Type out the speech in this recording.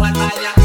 batalla.